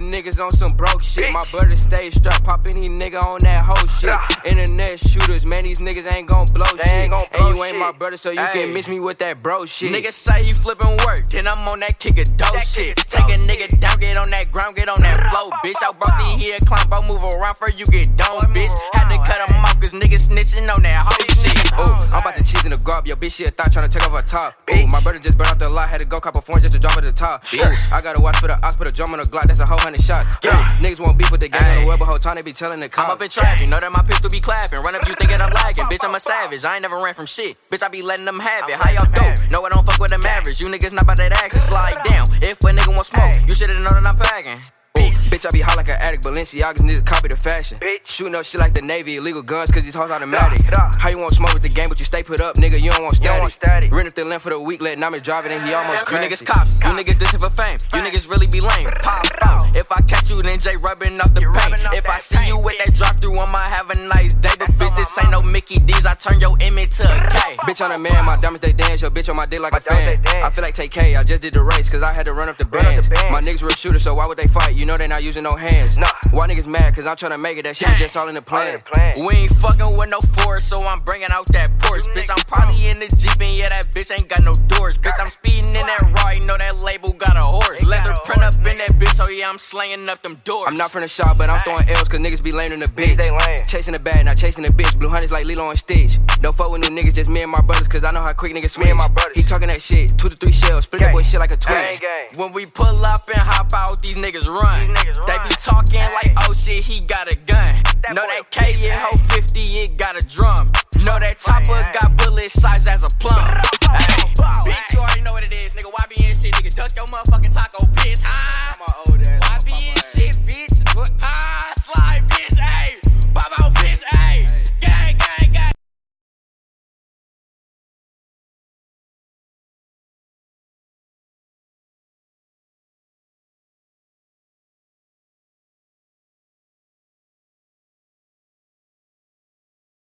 niggas on some broke shit. My brother stay strapped, pop any nigga on that whole shit. Internet shooters, man, these niggas ain't gon' blow They shit. ain't gon' and blow you ain't my brother, so you Ayy. can miss me with that bro shit. Niggas say he flippin' work, then I'm on that kick a dope shit. Take a nigga down, get on that ground, get on that flow, bitch. I brought the here, climb, bro, move around for you get done, snitching on that whole shit. Ooh, I'm about to cheese in the garb. Yo, bitch, she a thought tryna take off her top. Ooh, my brother just burned out the lot. Had to go cop a phone just to drop at the top. Ooh, I gotta watch for the ox, put a drum on the Glock. That's a whole hundred shots. Yeah. Niggas won't beef with the gang on the web, but whole time they be telling the cops. I'm up in traffic, know that my pistol be clapping. Run up, you thinking I'm lagging. Bitch, I'm a savage. I ain't never ran from shit. Bitch, I be letting them have it. How y'all dope? No, I don't fuck with them average. You niggas not about that action. Slide down. If a nigga want smoke, you should've known that I'm packing. Bitch, I be hot like an addict. Balenciagas niggas copy the fashion. Bitch. Shooting up shit like the Navy, illegal guns, cause these hoes automatic. Da, da. How you want smoke with the game, but you stay put up, nigga? You don't want static. static. Rent the length for the week, let Nami drive it, and he almost You niggas cops, you niggas dissing for fame. You niggas really be lame. Pop out. If I catch you, then Jay rubbing off the paint. If I see have a nice day. But bitch, this ain't no. Mickey D's. I turn your image to a K. Bitch, I'm a man, my diamonds they dance, your bitch on my dick like My a fan. diamonds, they dance. I feel like TK, I just did the race, cause I had to run up the Run up bands. the bands. My niggas real shooters, so why would they fight? You know they not using no hands. Nah. Why niggas mad? Cause I'm trying to make it, that shit was just all in the plan. plan. We ain't fucking with no force, so I'm bringing out that Porsche. Bitch, I'm probably in the Jeep, and yeah, that bitch ain't got no I'm slaying up them doors. I'm not from the shop, but I'm throwing L's cause niggas be laying in the bitch. They. Chasing the bag, not chasing the bitch. Blue hunters like Lilo and Stitch. Don't fuck with new niggas, just me and my brothers, cause I know how quick niggas switch. Me and my brothers. He talking that shit, two to three shells, split that boy shit like a twitch. When we pull up and hop out, these niggas run. These niggas run. They be talking like, oh shit, he got a gun. That know that K in hoe 50, it got a drum. Know that chopper got bullet size as a plum. Bitch, you already know what it is, nigga. YBN shit, nigga. Duck your motherfucking taco.